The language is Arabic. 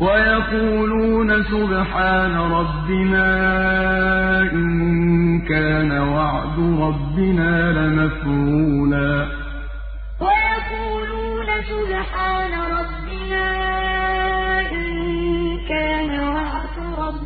وَيَقُولُونَ سُبْحَانَ رَبِّنَا إِن كَانَ وَعْدُ رَبِّنَا لَمَفْعُولًا. وَيَقُولُونَ سُبْحَانَ رَبِّنَا إِن كَانَ وَعْدُ رَبِّنَا